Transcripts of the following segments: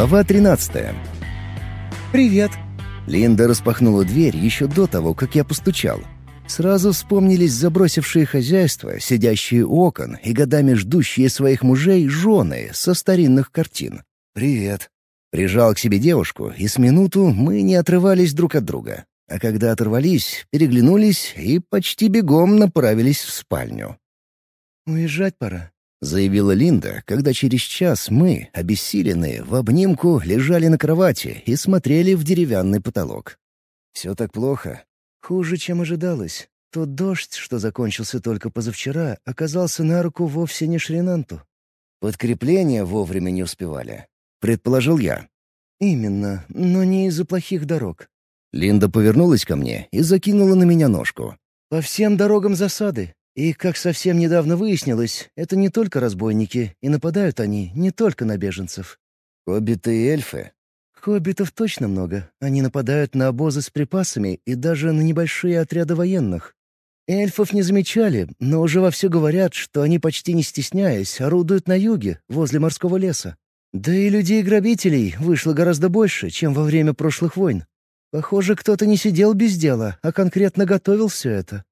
Глава 13. «Привет!» Линда распахнула дверь еще до того, как я постучал. Сразу вспомнились забросившие хозяйства, сидящие у окон и годами ждущие своих мужей жены со старинных картин. «Привет!» Прижал к себе девушку, и с минуту мы не отрывались друг от друга. А когда оторвались, переглянулись и почти бегом направились в спальню. «Уезжать пора», — заявила Линда, когда через час мы, обессиленные, в обнимку лежали на кровати и смотрели в деревянный потолок. «Все так плохо?» «Хуже, чем ожидалось. Тот дождь, что закончился только позавчера, оказался на руку вовсе не Шринанту». «Подкрепления вовремя не успевали», — предположил я. «Именно, но не из-за плохих дорог». Линда повернулась ко мне и закинула на меня ножку. «По всем дорогам засады. И, как совсем недавно выяснилось, это не только разбойники, и нападают они не только на беженцев. Хоббиты и эльфы? Хоббитов точно много. Они нападают на обозы с припасами и даже на небольшие отряды военных. Эльфов не замечали, но уже вовсю говорят, что они почти не стесняясь орудуют на юге, возле морского леса. Да и людей-грабителей вышло гораздо больше, чем во время прошлых войн. Похоже, кто-то не сидел без дела, а конкретно готовил все это.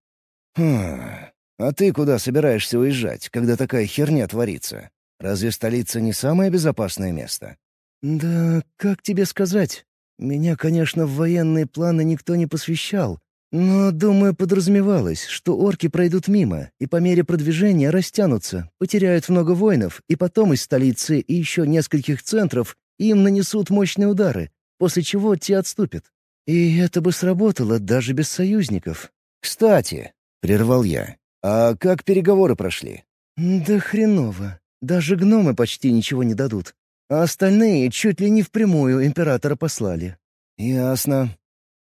Хм, «А ты куда собираешься уезжать, когда такая херня творится? Разве столица не самое безопасное место?» «Да как тебе сказать? Меня, конечно, в военные планы никто не посвящал, но, думаю, подразумевалось, что орки пройдут мимо и по мере продвижения растянутся, потеряют много воинов, и потом из столицы и еще нескольких центров им нанесут мощные удары, после чего те отступят. И это бы сработало даже без союзников. «Кстати», — прервал я, «А как переговоры прошли?» «Да хреново. Даже гномы почти ничего не дадут. А остальные чуть ли не впрямую императора послали». «Ясно».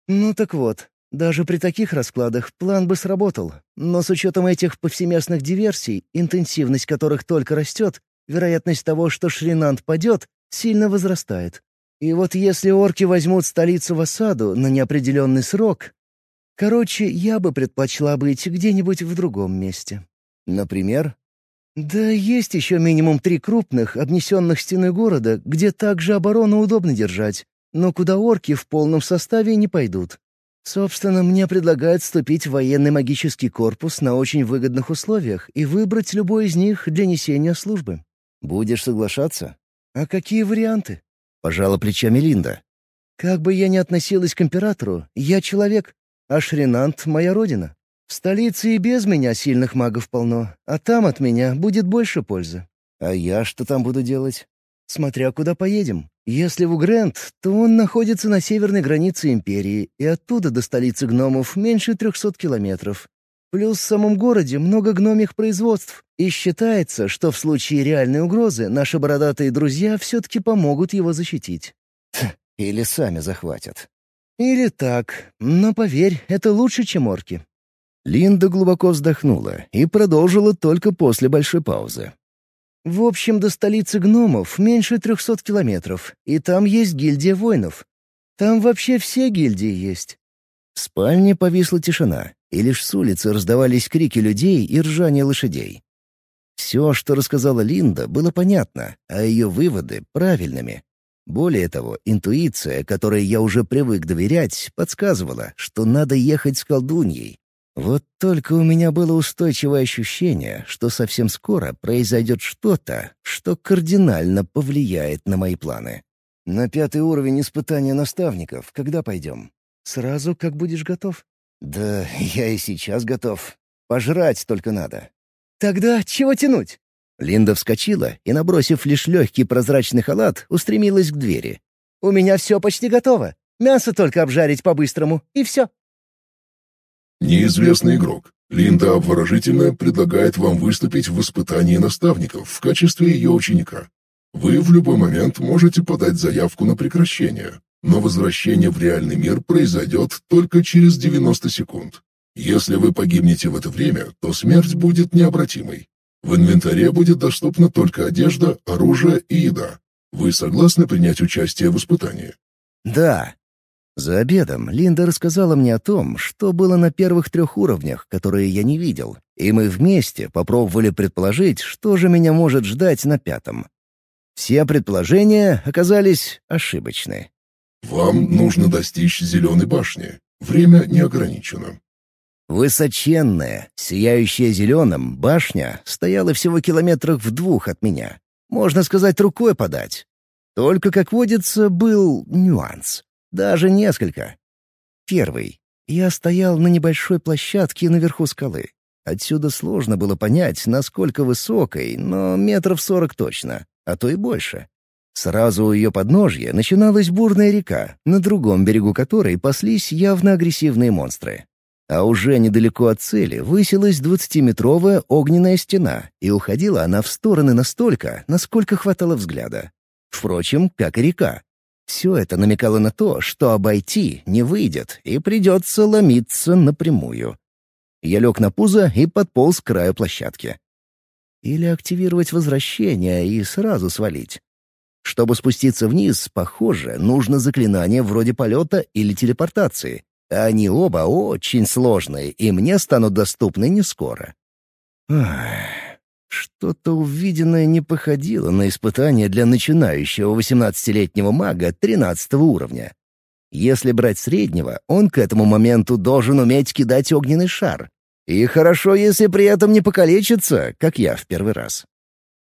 «Ну так вот, даже при таких раскладах план бы сработал. Но с учетом этих повсеместных диверсий, интенсивность которых только растет, вероятность того, что Шринант падет, сильно возрастает. И вот если орки возьмут столицу в осаду на неопределенный срок, Короче, я бы предпочла быть где-нибудь в другом месте. Например? Да есть еще минимум три крупных, обнесенных стены города, где также оборону удобно держать, но куда орки в полном составе не пойдут. Собственно, мне предлагают вступить в военный магический корпус на очень выгодных условиях и выбрать любой из них для несения службы. Будешь соглашаться? А какие варианты? Пожала плечами Линда. Как бы я ни относилась к императору, я человек, а Шринант — моя родина. В столице и без меня сильных магов полно, а там от меня будет больше пользы. А я что там буду делать? Смотря куда поедем. Если в Угрент, то он находится на северной границе Империи, и оттуда до столицы гномов меньше трехсот километров. Плюс в самом городе много гномих производств, и считается, что в случае реальной угрозы наши бородатые друзья все-таки помогут его защитить. Или сами захватят. «Или так. Но поверь, это лучше, чем орки». Линда глубоко вздохнула и продолжила только после большой паузы. «В общем, до столицы гномов меньше трехсот километров, и там есть гильдия воинов. Там вообще все гильдии есть». В спальне повисла тишина, и лишь с улицы раздавались крики людей и ржание лошадей. Все, что рассказала Линда, было понятно, а ее выводы — правильными. Более того, интуиция, которой я уже привык доверять, подсказывала, что надо ехать с колдуньей. Вот только у меня было устойчивое ощущение, что совсем скоро произойдет что-то, что кардинально повлияет на мои планы. «На пятый уровень испытания наставников когда пойдем?» «Сразу, как будешь готов». «Да я и сейчас готов. Пожрать только надо». «Тогда чего тянуть?» Линда вскочила и, набросив лишь легкий прозрачный халат, устремилась к двери. «У меня все почти готово. Мясо только обжарить по-быстрому, и все». Неизвестный игрок. Линда обворожительно предлагает вам выступить в испытании наставников в качестве ее ученика. Вы в любой момент можете подать заявку на прекращение, но возвращение в реальный мир произойдет только через 90 секунд. Если вы погибнете в это время, то смерть будет необратимой. В инвентаре будет доступна только одежда, оружие и еда. Вы согласны принять участие в испытании? Да. За обедом Линда рассказала мне о том, что было на первых трех уровнях, которые я не видел, и мы вместе попробовали предположить, что же меня может ждать на пятом. Все предположения оказались ошибочны. «Вам нужно достичь зеленой башни. Время не ограничено». Высоченная, сияющая зеленым, башня стояла всего километрах в двух от меня. Можно сказать, рукой подать. Только, как водится, был нюанс. Даже несколько. Первый. Я стоял на небольшой площадке наверху скалы. Отсюда сложно было понять, насколько высокой, но метров сорок точно, а то и больше. Сразу у ее подножья начиналась бурная река, на другом берегу которой паслись явно агрессивные монстры. А уже недалеко от цели высилась двадцатиметровая огненная стена, и уходила она в стороны настолько, насколько хватало взгляда. Впрочем, как и река. Все это намекало на то, что обойти не выйдет, и придется ломиться напрямую. Я лег на пузо и подполз к краю площадки. Или активировать возвращение и сразу свалить. Чтобы спуститься вниз, похоже, нужно заклинание вроде полета или телепортации. Они оба очень сложные, и мне станут доступны не скоро. Что-то увиденное не походило на испытание для начинающего 18-летнего мага 13 уровня. Если брать среднего, он к этому моменту должен уметь кидать огненный шар, и хорошо, если при этом не покалечится, как я в первый раз.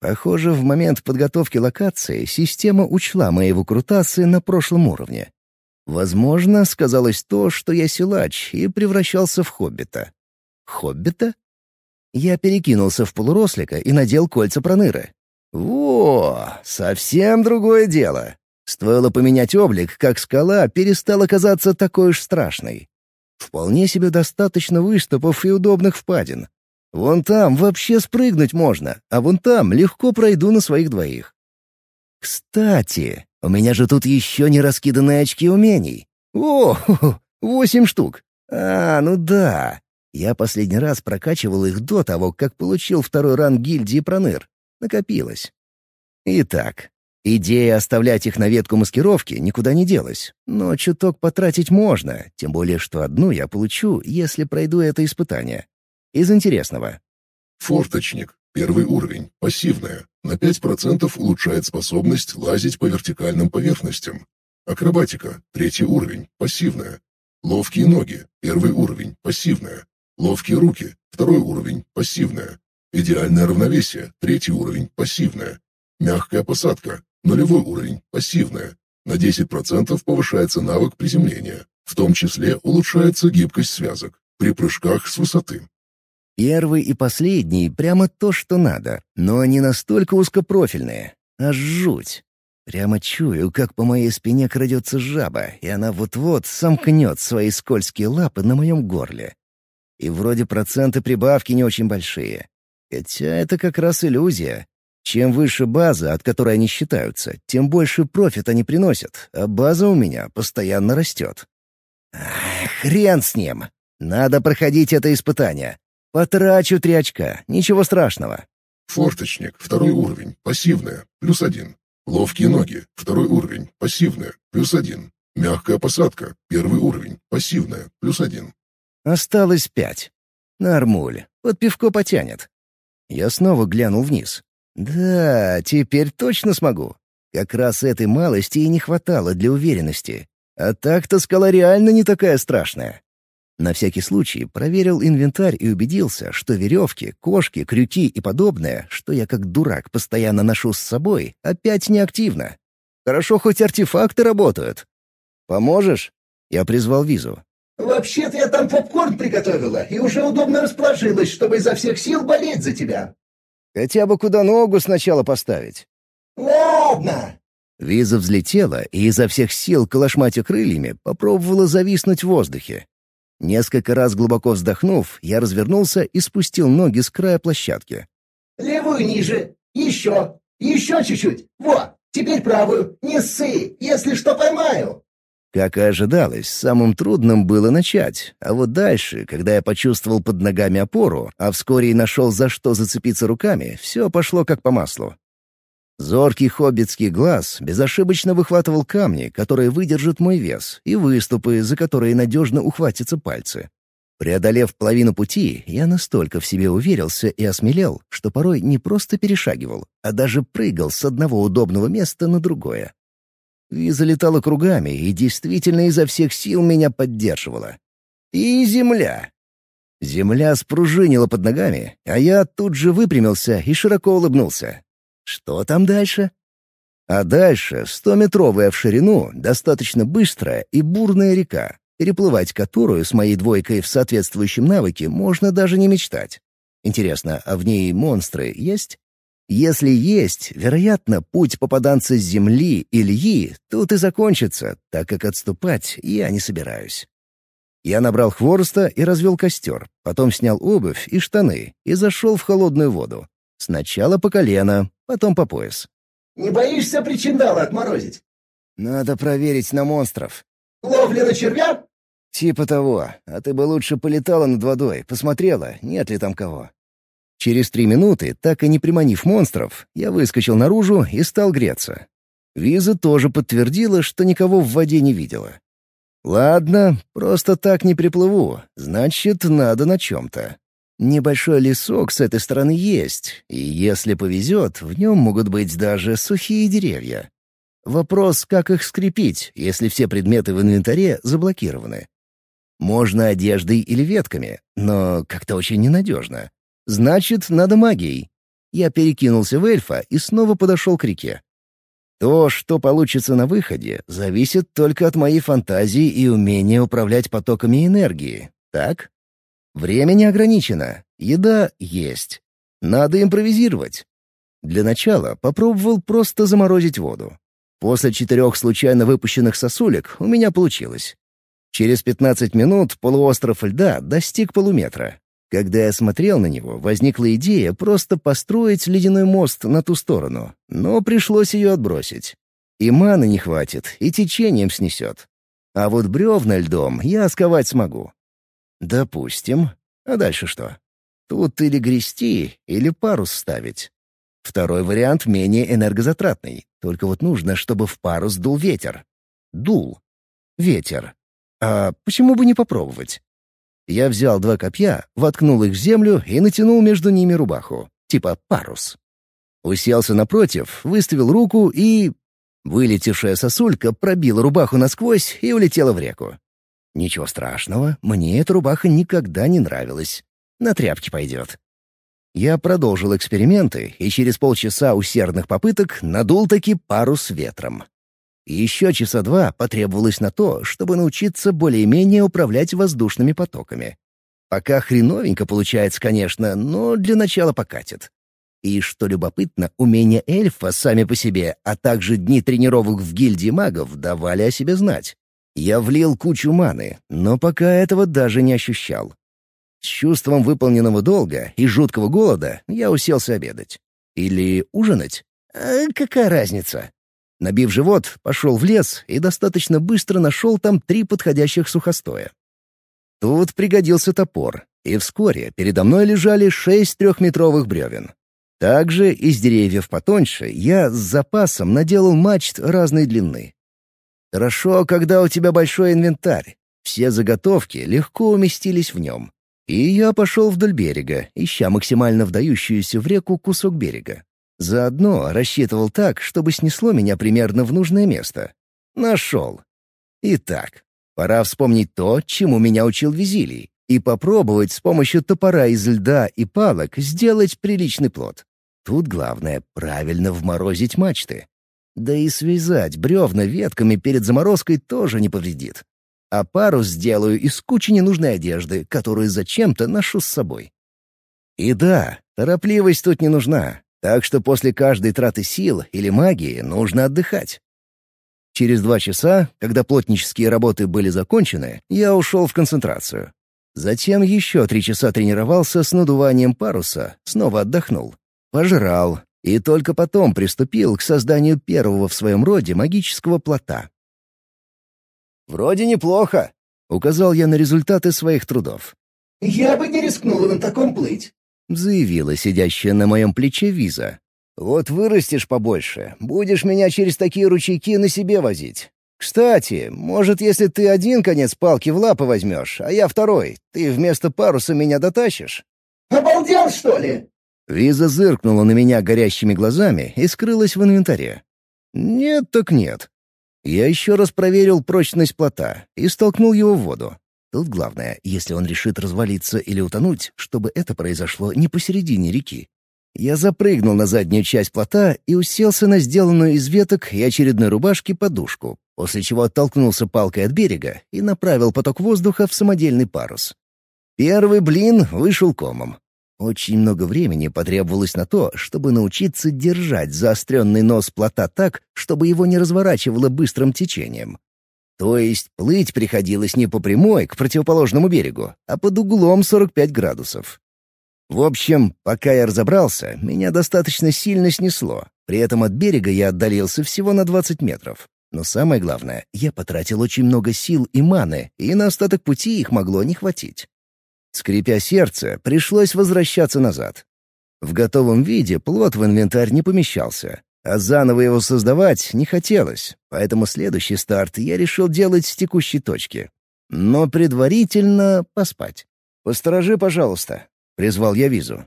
Похоже, в момент подготовки локации система учла мои выкрутасы на прошлом уровне. Возможно, сказалось то, что я силач и превращался в хоббита. Хоббита? Я перекинулся в полурослика и надел кольца проныры. Во, совсем другое дело. Стоило поменять облик, как скала перестала казаться такой уж страшной. Вполне себе достаточно выступов и удобных впадин. Вон там вообще спрыгнуть можно, а вон там легко пройду на своих двоих. Кстати, у меня же тут еще не раскиданные очки умений. О, восемь штук. А, ну да. Я последний раз прокачивал их до того, как получил второй ранг гильдии Проныр. Накопилось. Итак, Идея оставлять их на ветку маскировки никуда не делась, но чуток потратить можно, тем более что одну я получу, если пройду это испытание. Из интересного. Форточник. Первый уровень. Пассивная. На 5% улучшает способность лазить по вертикальным поверхностям. Акробатика. Третий уровень. Пассивная. Ловкие ноги. Первый уровень. Пассивная. Ловкие руки. Второй уровень. Пассивная. Идеальное равновесие. Третий уровень. Пассивная. Мягкая посадка. Нулевой уровень, пассивная. На 10% повышается навык приземления. В том числе улучшается гибкость связок при прыжках с высоты. Первый и последний — прямо то, что надо, но они настолько узкопрофильные. Аж жуть. Прямо чую, как по моей спине крадется жаба, и она вот-вот сомкнет свои скользкие лапы на моем горле. И вроде проценты прибавки не очень большие. Хотя это как раз иллюзия. Чем выше база, от которой они считаются, тем больше профит они приносят, а база у меня постоянно растет. Ах, хрен с ним. Надо проходить это испытание. Потрачу три очка, ничего страшного. Форточник, второй уровень, пассивная, плюс один. Ловкие ноги, второй уровень, пассивная, плюс один. Мягкая посадка, первый уровень, пассивная, плюс один. Осталось пять. Нормуль, под пивко потянет. Я снова глянул вниз. Да, теперь точно смогу. Как раз этой малости и не хватало для уверенности. А так-то скала реально не такая страшная. На всякий случай проверил инвентарь и убедился, что веревки, кошки, крюки и подобное, что я как дурак постоянно ношу с собой, опять неактивно. Хорошо, хоть артефакты работают. «Поможешь?» Я призвал визу. «Вообще-то я там попкорн приготовила и уже удобно расположилась, чтобы изо всех сил болеть за тебя. Хотя бы куда ногу сначала поставить. «Ладно!» Виза взлетела и изо всех сил, колошматя крыльями, попробовала зависнуть в воздухе. Несколько раз глубоко вздохнув, я развернулся и спустил ноги с края площадки. «Левую ниже! Еще! Еще чуть-чуть! Во! Теперь правую! Не ссы! Если что, поймаю!» Как и ожидалось, самым трудным было начать, а вот дальше, когда я почувствовал под ногами опору, а вскоре и нашел за что зацепиться руками, все пошло как по маслу. Зоркий хоббитский глаз безошибочно выхватывал камни, которые выдержат мой вес, и выступы, за которые надежно ухватятся пальцы. Преодолев половину пути, я настолько в себе уверился и осмелел, что порой не просто перешагивал, а даже прыгал с одного удобного места на другое. Виза летала кругами и действительно изо всех сил меня поддерживала. И земля. Земля спружинила под ногами, а я тут же выпрямился и широко улыбнулся. Что там дальше? А дальше стометровая в ширину, достаточно быстрая и бурная река, переплывать которую с моей двойкой в соответствующем навыке можно даже не мечтать. Интересно, а в ней монстры есть? Если есть, вероятно, путь попаданца с земли Ильи тут и закончится, так как отступать я не собираюсь. Я набрал хвороста и развел костер, потом снял обувь и штаны и зашел в холодную воду. Сначала по колено, потом по пояс. «Не боишься причиндала отморозить?» «Надо проверить на монстров». «Ловля на червя?» «Типа того. А ты бы лучше полетала над водой, посмотрела, нет ли там кого». Через три минуты, так и не приманив монстров, я выскочил наружу и стал греться. Виза тоже подтвердила, что никого в воде не видела. «Ладно, просто так не приплыву, значит, надо на чем-то. Небольшой лесок с этой стороны есть, и если повезет, в нем могут быть даже сухие деревья. Вопрос, как их скрепить, если все предметы в инвентаре заблокированы. Можно одеждой или ветками, но как-то очень ненадежно. Значит, надо магией. Я перекинулся в эльфа и снова подошел к реке. То, что получится на выходе, зависит только от моей фантазии и умения управлять потоками энергии. Так? Время не ограничено. Еда есть. Надо импровизировать. Для начала попробовал просто заморозить воду. После четырех случайно выпущенных сосулек у меня получилось. Через 15 минут полуостров льда достиг полуметра. Когда я смотрел на него, возникла идея просто построить ледяной мост на ту сторону, но пришлось ее отбросить. И маны не хватит, и течением снесет. А вот бревна льдом я сковать смогу. Допустим. А дальше что? Тут или грести, или парус ставить. Второй вариант менее энергозатратный, только вот нужно, чтобы в парус дул ветер. Дул. Ветер. А почему бы не попробовать? Я взял два копья, воткнул их в землю и натянул между ними рубаху, типа парус. Уселся напротив, выставил руку и... Вылетевшая сосулька пробила рубаху насквозь и улетела в реку. Ничего страшного, мне эта рубаха никогда не нравилась. На тряпке пойдет. Я продолжил эксперименты и через полчаса усердных попыток надул таки парус ветром. Еще часа два потребовалось на то, чтобы научиться более-менее управлять воздушными потоками. Пока хреновенько получается, конечно, но для начала покатит. И, что любопытно, умения эльфа сами по себе, а также дни тренировок в гильдии магов давали о себе знать. Я влил кучу маны, но пока этого даже не ощущал. С чувством выполненного долга и жуткого голода я уселся обедать. Или ужинать? А какая разница? Набив живот, пошел в лес и достаточно быстро нашел там три подходящих сухостоя. Тут пригодился топор, и вскоре передо мной лежали шесть трехметровых бревен. Также из деревьев потоньше я с запасом наделал мачт разной длины. Хорошо, когда у тебя большой инвентарь. Все заготовки легко уместились в нем. И я пошел вдоль берега, ища максимально вдающуюся в реку кусок берега. Заодно рассчитывал так, чтобы снесло меня примерно в нужное место. Нашел. Итак, пора вспомнить то, чему меня учил Визилий, и попробовать с помощью топора из льда и палок сделать приличный плод. Тут главное — правильно вморозить мачты. Да и связать бревна ветками перед заморозкой тоже не повредит. А парус сделаю из кучи ненужной одежды, которую зачем-то ношу с собой. И да, торопливость тут не нужна. Так что после каждой траты сил или магии нужно отдыхать. Через два часа, когда плотнические работы были закончены, я ушел в концентрацию. Затем еще три часа тренировался с надуванием паруса, снова отдохнул. Пожрал, и только потом приступил к созданию первого в своем роде магического плота. «Вроде неплохо», — указал я на результаты своих трудов. «Я бы не рискнула на таком плыть», — заявила сидящая на моем плече Виза. «Вот вырастешь побольше, будешь меня через такие ручейки на себе возить. «Кстати, может, если ты один конец палки в лапы возьмешь, а я второй, ты вместо паруса меня дотащишь?» «Обалдел, что ли?» Виза зыркнула на меня горящими глазами и скрылась в инвентаре. «Нет так нет». Я еще раз проверил прочность плота и столкнул его в воду. Тут главное, если он решит развалиться или утонуть, чтобы это произошло не посередине реки. Я запрыгнул на заднюю часть плота и уселся на сделанную из веток и очередной рубашки подушку, после чего оттолкнулся палкой от берега и направил поток воздуха в самодельный парус. Первый блин вышел комом. Очень много времени потребовалось на то, чтобы научиться держать заостренный нос плота так, чтобы его не разворачивало быстрым течением. То есть плыть приходилось не по прямой к противоположному берегу, а под углом 45 градусов. В общем, пока я разобрался, меня достаточно сильно снесло. При этом от берега я отдалился всего на 20 метров. Но самое главное, я потратил очень много сил и маны, и на остаток пути их могло не хватить. Скрипя сердце, пришлось возвращаться назад. В готовом виде плод в инвентарь не помещался, а заново его создавать не хотелось, поэтому следующий старт я решил делать с текущей точки. Но предварительно поспать. «Посторожи, пожалуйста», — призвал я визу.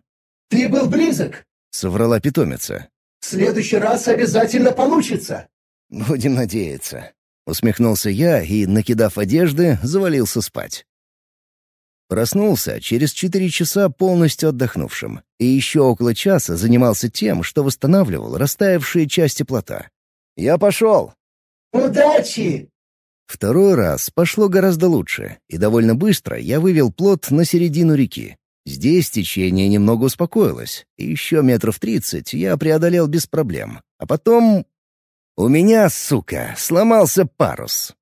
«Ты был близок», — соврала питомица. «В следующий раз обязательно получится». «Будем надеяться», — усмехнулся я и, накидав одежды, завалился спать. Проснулся через четыре часа полностью отдохнувшим, и еще около часа занимался тем, что восстанавливал растаявшие части плота. «Я пошел!» «Удачи!» Второй раз пошло гораздо лучше, и довольно быстро я вывел плот на середину реки. Здесь течение немного успокоилось, и еще метров тридцать я преодолел без проблем. А потом... У меня, сука, сломался парус.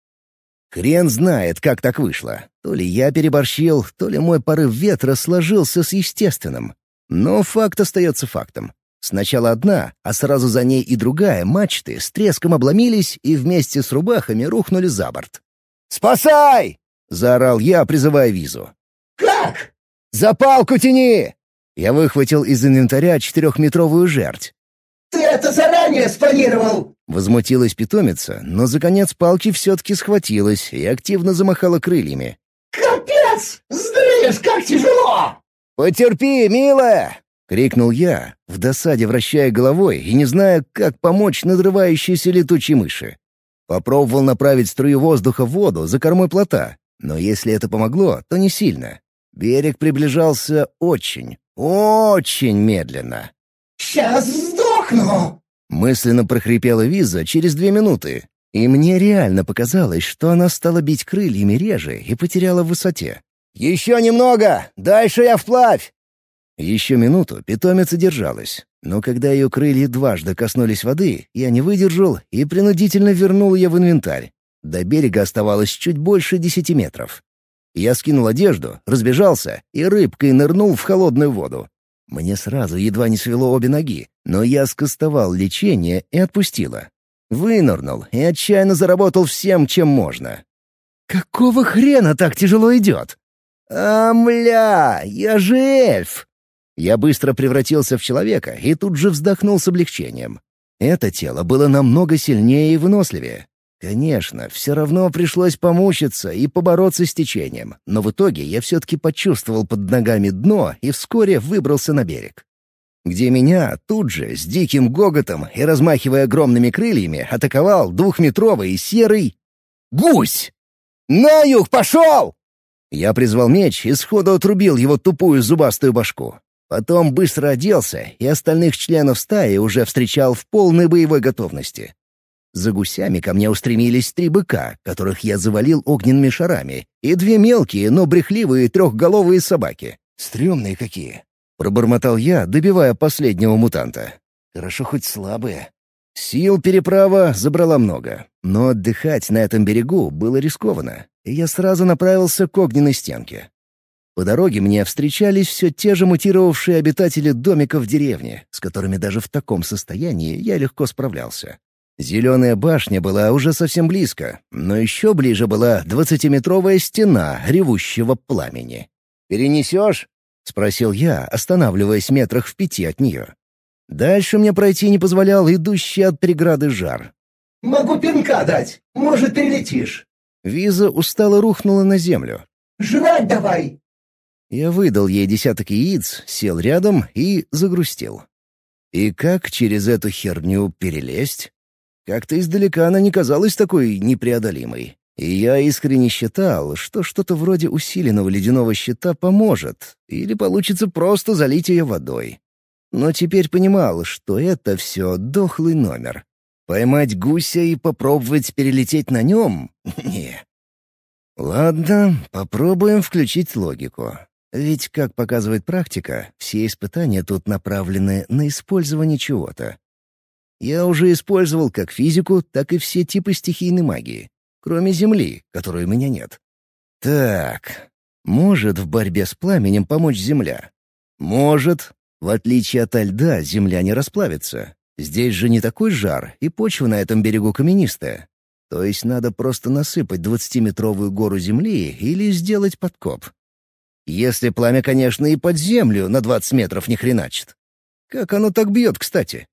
Хрен знает, как так вышло. То ли я переборщил, то ли мой порыв ветра сложился с естественным. Но факт остается фактом. Сначала одна, а сразу за ней и другая мачты с треском обломились и вместе с рубахами рухнули за борт. «Спасай!» — заорал я, призывая визу. «Как?» «За палку тяни!» Я выхватил из инвентаря четырехметровую жерть. «Ты это заранее спланировал!» Возмутилась питомица, но за конец палки все-таки схватилась и активно замахала крыльями. «Капец! Сдреешь, как тяжело!» «Потерпи, милая!» — крикнул я, в досаде вращая головой и не зная, как помочь надрывающейся летучей мыши. Попробовал направить струю воздуха в воду за кормой плота, но если это помогло, то не сильно. Берег приближался очень, очень медленно. «Сейчас сдохну!» Мысленно прохрипела Виза через две минуты. И мне реально показалось, что она стала бить крыльями реже и потеряла в высоте. «Еще немного! Дальше я вплавь!» Еще минуту питомица держалась, но когда ее крылья дважды коснулись воды, я не выдержал и принудительно вернул ее в инвентарь. До берега оставалось чуть больше десяти метров. Я скинул одежду, разбежался и рыбкой нырнул в холодную воду. Мне сразу едва не свело обе ноги, но я скостовал лечение и отпустила. Вынырнул и отчаянно заработал всем, чем можно. «Какого хрена так тяжело идет?» «Амля, я же эльф!» Я быстро превратился в человека и тут же вздохнул с облегчением. Это тело было намного сильнее и выносливее. Конечно, все равно пришлось помучиться и побороться с течением, но в итоге я все-таки почувствовал под ногами дно и вскоре выбрался на берег. Где меня тут же, с диким гоготом и размахивая огромными крыльями, атаковал двухметровый серый гусь. «На юг пошел!» Я призвал меч и сходу отрубил его тупую зубастую башку. Потом быстро оделся, и остальных членов стаи уже встречал в полной боевой готовности. За гусями ко мне устремились три быка, которых я завалил огненными шарами, и две мелкие, но брехливые трехголовые собаки. Стремные какие. Пробормотал я, добивая последнего мутанта. Хорошо хоть слабые. Сил переправа забрала много, но отдыхать на этом берегу было рискованно, и я сразу направился к огненной стенке. По дороге мне встречались все те же мутировавшие обитатели домиков в деревне, с которыми даже в таком состоянии я легко справлялся. Зеленая башня была уже совсем близко, но еще ближе была двадцатиметровая стена ревущего пламени. «Перенесешь?» — спросил я, останавливаясь метрах в пяти от нее. Дальше мне пройти не позволял идущий от преграды жар. Могу пинка дать. Может, перелетишь». Виза устало рухнула на землю. «Жрать давай!» Я выдал ей десяток яиц, сел рядом и загрустил. И как через эту херню перелезть? Как-то издалека она не казалась такой непреодолимой. И я искренне считал, что что-то вроде усиленного ледяного щита поможет, или получится просто залить ее водой. Но теперь понимал, что это все дохлый номер. Поймать гуся и попробовать перелететь на нем? Не. Ладно, попробуем включить логику. Ведь, как показывает практика, все испытания тут направлены на использование чего-то. Я уже использовал как физику, так и все типы стихийной магии, кроме Земли, которой у меня нет. Так, может в борьбе с пламенем помочь Земля? Может. В отличие от льда, Земля не расплавится. Здесь же не такой жар, и почва на этом берегу каменистая. То есть надо просто насыпать двадцатиметровую гору земли или сделать подкоп. Если пламя, конечно, и под землю на 20 метров не хреначит. Как оно так бьет, кстати?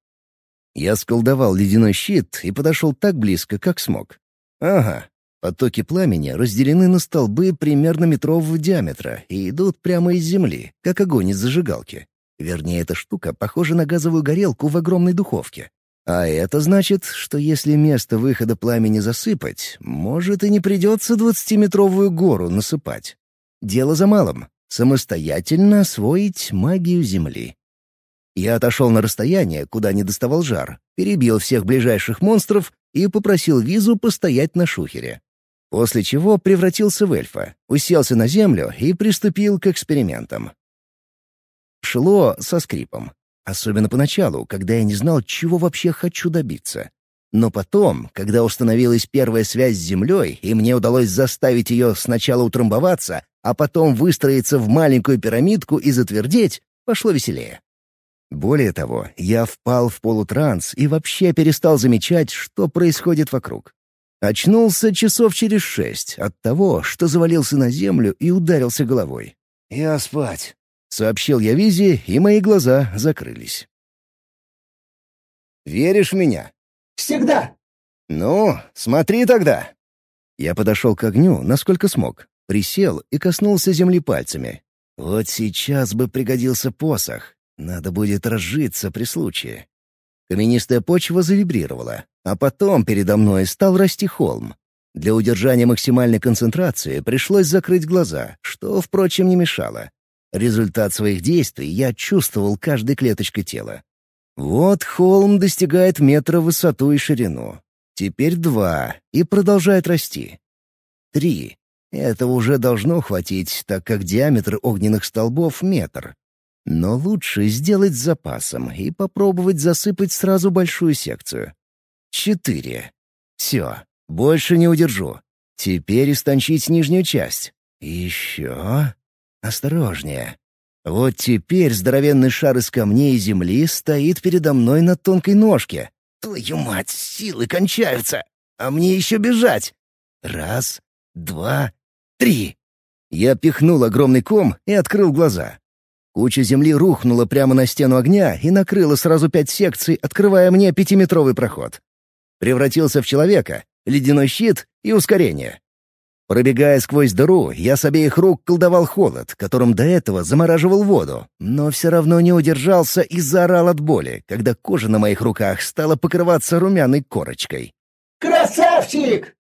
Я сколдовал ледяной щит и подошел так близко, как смог. Ага, потоки пламени разделены на столбы примерно метрового диаметра и идут прямо из земли, как огонь из зажигалки. Вернее, эта штука похожа на газовую горелку в огромной духовке. А это значит, что если место выхода пламени засыпать, может и не придется двадцатиметровую гору насыпать. Дело за малым — самостоятельно освоить магию Земли. Я отошел на расстояние, куда не доставал жар, перебил всех ближайших монстров и попросил визу постоять на шухере. После чего превратился в эльфа, уселся на землю и приступил к экспериментам. Шло со скрипом. Особенно поначалу, когда я не знал, чего вообще хочу добиться. Но потом, когда установилась первая связь с Землей, и мне удалось заставить ее сначала утрамбоваться, а потом выстроиться в маленькую пирамидку и затвердеть, пошло веселее. Более того, я впал в полутранс и вообще перестал замечать, что происходит вокруг. Очнулся часов через шесть от того, что завалился на землю и ударился головой. «Я спать», — сообщил я Визе, и мои глаза закрылись. «Веришь в меня?» Всегда!» «Ну, смотри тогда!» Я подошел к огню, насколько смог, присел и коснулся земли пальцами. Вот сейчас бы пригодился посох. Надо будет разжиться при случае. Каменистая почва завибрировала, а потом передо мной стал расти холм. Для удержания максимальной концентрации пришлось закрыть глаза, что, впрочем, не мешало. Результат своих действий я чувствовал каждой клеточкой тела. Вот холм достигает метра в высоту и ширину. Теперь два, и продолжает расти. Три. Этого уже должно хватить, так как диаметр огненных столбов — метр. Но лучше сделать с запасом и попробовать засыпать сразу большую секцию. Четыре. Все, больше не удержу. Теперь истончить нижнюю часть. Еще. Осторожнее. Вот теперь здоровенный шар из камней и земли стоит передо мной на тонкой ножке. Твою мать, силы кончаются! А мне еще бежать! Раз, два, три. Я пихнул огромный ком и открыл глаза. Куча земли рухнула прямо на стену огня и накрыла сразу пять секций, открывая мне пятиметровый проход. Превратился в человека, ледяной щит и ускорение. Пробегая сквозь дыру, я с обеих рук колдовал холод, которым до этого замораживал воду, но все равно не удержался и заорал от боли, когда кожа на моих руках стала покрываться румяной корочкой. «Красавчик!»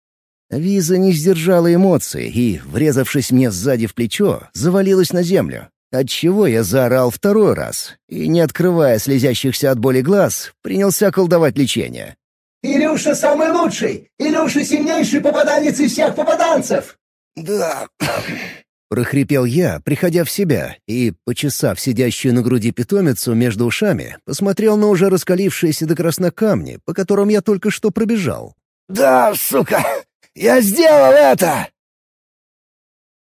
Виза не сдержала эмоций и, врезавшись мне сзади в плечо, завалилась на землю, отчего я заорал второй раз и, не открывая слезящихся от боли глаз, принялся колдовать лечение. Илюша самый лучший! Илюша сильнейший попаданец из всех попаданцев!» «Да...» — прохрипел я, приходя в себя, и, почесав сидящую на груди питомицу между ушами, посмотрел на уже раскалившиеся до красна камни, по которым я только что пробежал. «Да, сука! Я сделал это!»